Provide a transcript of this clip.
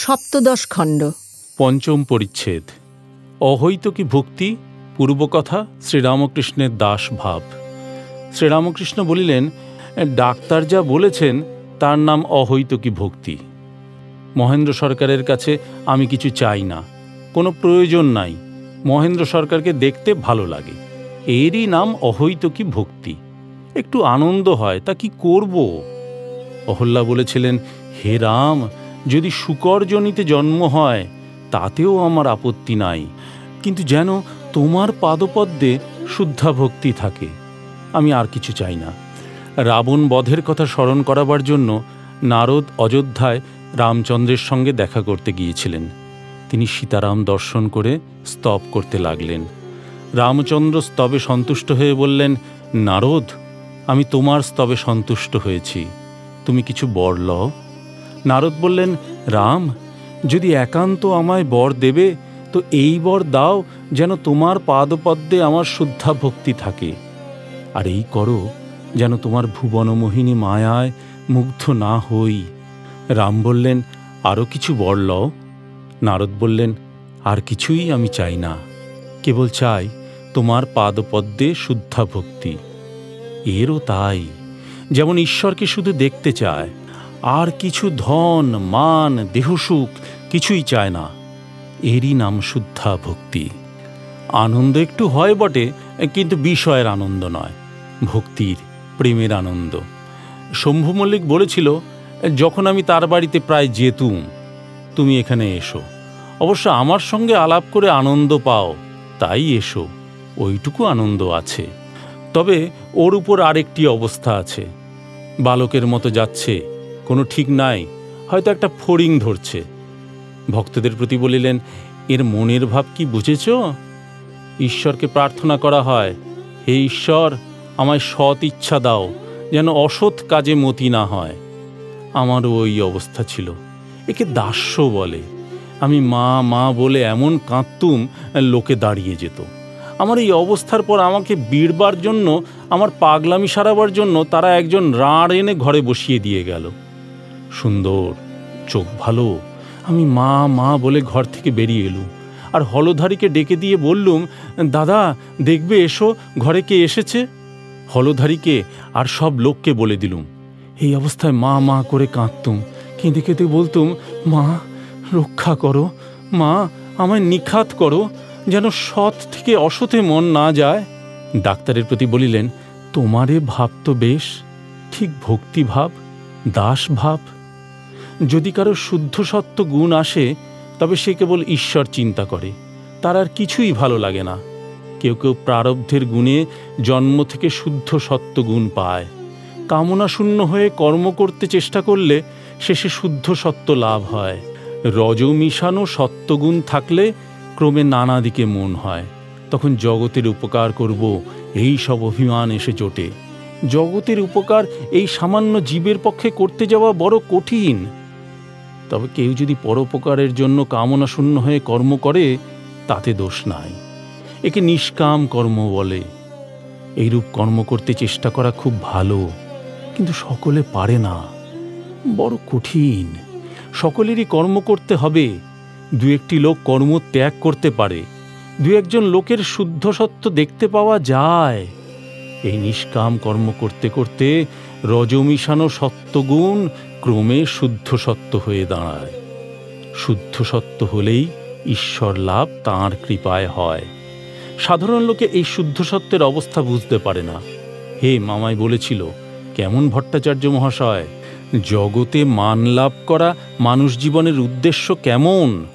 সপ্তদশ খণ্ড। পঞ্চম পরিচ্ছেদ। অহৈতকী ভক্তি? পূর্বকথা শ্রীরামকৃষ্ণের দাস ভাব। শ্রীরামকৃষ্ণ বলিলেন, ডাক্তার যা বলেছেন, তার নাম অহৈতকী ভক্তি? মহেন্দ্র সরকারের কাছে আমি কিছু চাই না। কোনো প্রয়োজন নাই। মহেন্দ্র সরকারকে দেখতে ভালো লাগে। এরই নাম অহৈতকী ভক্তি? একটু আনন্দ হয়, তা কি করব? অহল্যা বলেছিলেন, হে রাম যদি শুকরজনিতে জন্ম হয়, তাতেও আমার আপত্তি নাই। কিন্তু যেন তোমার পাদপদ্মে শুদ্ধা ভক্তি থাকে, আমি আর কিছু চাই না। রাবণ বধের কথা স্মরণ করাবার জন্য নারদ অযোধ্যায় রামচন্দ্রের সঙ্গে দেখা করতে গিয়েছিলেন। তিনি সীতারাম দর্শন করে স্তব করতে লাগলেন। রামচন্দ্র স্তবে সন্তুষ্ট হয়ে বললেন, নারদ, আমি তোমার স্তবে সন্তুষ্ট হয়েছি। তুমি কিছু বর লও। নারদ বললেন, রাম, যদি একান্ত আমায় বর দেবে, তো এই বর দাও যেন তোমার পাদপদ্মে আমার শুদ্ধা ভক্তি থাকে। আর এই করো যেন তোমার ভুবনমোহিনী মায়ায় মুগ্ধ না হই। রাম বললেন আরও কিছু বর লও? নারদ বললেন, আর কিছুই আমি চাই না। কেবল চাই তোমার পাদপদ্মে শুদ্ধা ভক্তি। এরও তাই, যেমন ঈশ্বরকে শুধু দেখতে চায় আর কিছু ধন, মান দেহসুখ কিছুই চায় না। এরই নাম শুদ্ধা ভক্তি। আনন্দ একটু হয় বটে, কিন্তু বিষয়ের আনন্দ নয়, ভক্তির, প্রেমের আনন্দ। শম্ভু মল্লিক বলেছিল, যখন আমি তার বাড়িতে প্রায় যেতুম, তুমি এখানে এসো। অবশ্য আমার সঙ্গে আলাপ করে আনন্দ পাও, তাই এসো। ওইটুকু আনন্দ আছে। তবে ওর উপর আরেকটি অবস্থা আছে। বালকের মতো যাচ্ছে কোনো ঠিক নাই, হয়তো একটা ফড়িং ধরছে। ভক্তদের প্রতি বলিলেন, এর মনের ভাব কি বুঝেছ? ঈশ্বরকে প্রার্থনা করা হয়, হে ঈশ্বর, আমায় সৎ ইচ্ছা দাও, যেন অসৎ কাজে মতি না হয়। আমারও ওই অবস্থা ছিল। একে দাস্য বলে। আমি মা মা বলে এমন কাঁদতুম, লোকে দাঁড়িয়ে যেত। আমার এই অবস্থার পর আমাকে বিড়বার জন্য, আমার পাগলামি সারাবার জন্য তারা একজন রাঁড় এনে ঘরে বসিয়ে দিয়ে গেল। সুন্দর, চোখ ভালো। আমি মা মা বলে ঘর থেকে বেরিয়ে এলুম। আর হলধারীকে ডেকে দিয়ে বললুম, দাদা, দেখবে এসো, ঘরে কে এসেছে? হলধারীকে আর সব লোককে বলে দিলুম। এই অবস্থায় মা মা করে কাঁদতুম। কেঁদে কেঁদে বলতুম, মা, রক্ষা করো। মা, আমায় নিখাত করো, যেন সৎ থেকে অসতে মন না যায়। ডাক্তারের প্রতি বলিলেন, তোমারে ভাব তো বেশ। ঠিক ভক্তিভাব দাস ভাব যদি কারও শুদ্ধ সত্য গুণ আসে, তবে সে কেবল ঈশ্বর চিন্তা করে, তার আর কিছুই ভালো লাগে না। কেউ কেউ প্রারব্ধের গুণে জন্ম থেকে শুদ্ধ সত্য গুণ পায়। কামনা শূন্য হয়ে কর্ম করতে চেষ্টা করলে শেষে শুদ্ধ সত্য লাভ হয়। রজ মিশানো সত্যগুণ থাকলে ক্রমে নানা দিকে মন হয়। তখন জগতের উপকার করব, এই সব অভিমান এসে জোটে। জগতের উপকার এই সামান্য জীবের পক্ষে করতে যাওয়া বড় কঠিন। তবে কেউ যদি পরোপকারের জন্য কামনা শূন্য হয়ে কর্ম করে, তাতে দোষ নাই। একে নিষ্কাম কর্ম বলে। এইরূপ কর্ম করতে চেষ্টা করা খুব ভালো, কিন্তু সকলে পারে না। বড় কঠিন। সকলেরই কর্ম করতে হবে। দু একটি লোক কর্ম ত্যাগ করতে পারে। দু একজন লোকের শুদ্ধ সত্য দেখতে পাওয়া যায়। এই নিষ্কাম কর্ম করতে করতে রজমিশানো সত্যগুণ ক্রমে শুদ্ধ সত্য হয়ে দাঁড়ায়। শুদ্ধ সত্য হলেই ঈশ্বর লাভ তাঁর কৃপায় হয়। সাধারণ লোকে এই শুদ্ধ সত্যের অবস্থা বুঝতে পারে না। হে মামাই বলেছিল, কেমন ভট্টাচার্য মহাশয়? জগতে মান লাভ করা মানুষ জীবনের উদ্দেশ্য কেমন?